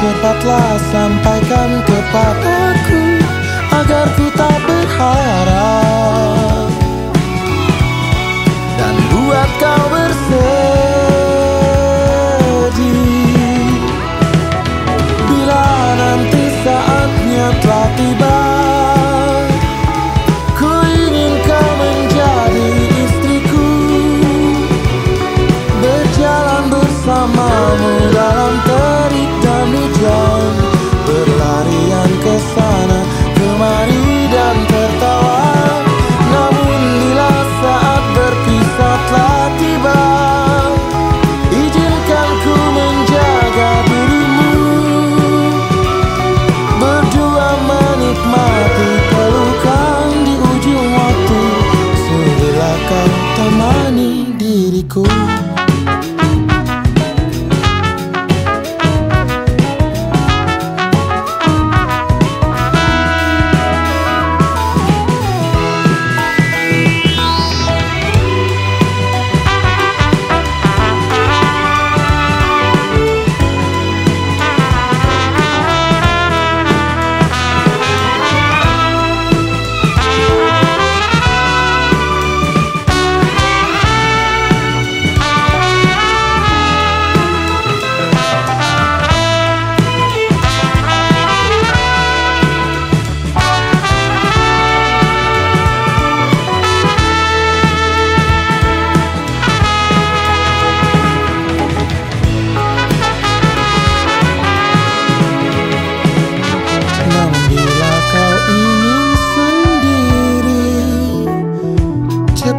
cepatlah sampaikan kepada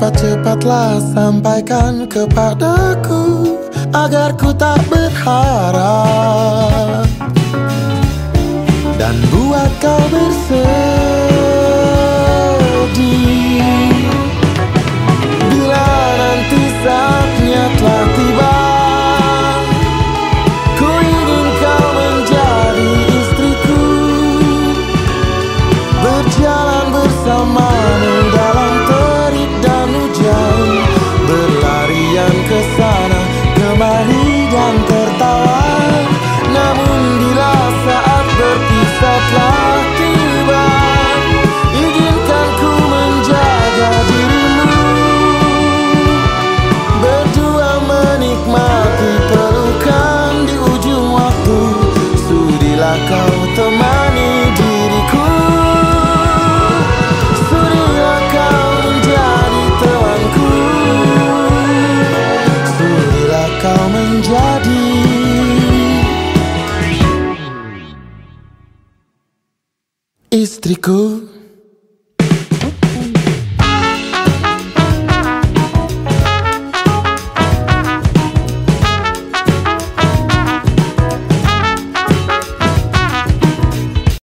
Cepat-cepatlah sampaikan kepadaku Agar ku tak berharap. Dan buat kau bersedih Tak lagi tiba. Izinkan ku menjaga dirimu. Berdua menikmati pelukan di ujung waktu. Sudilah kau teman Hístrico.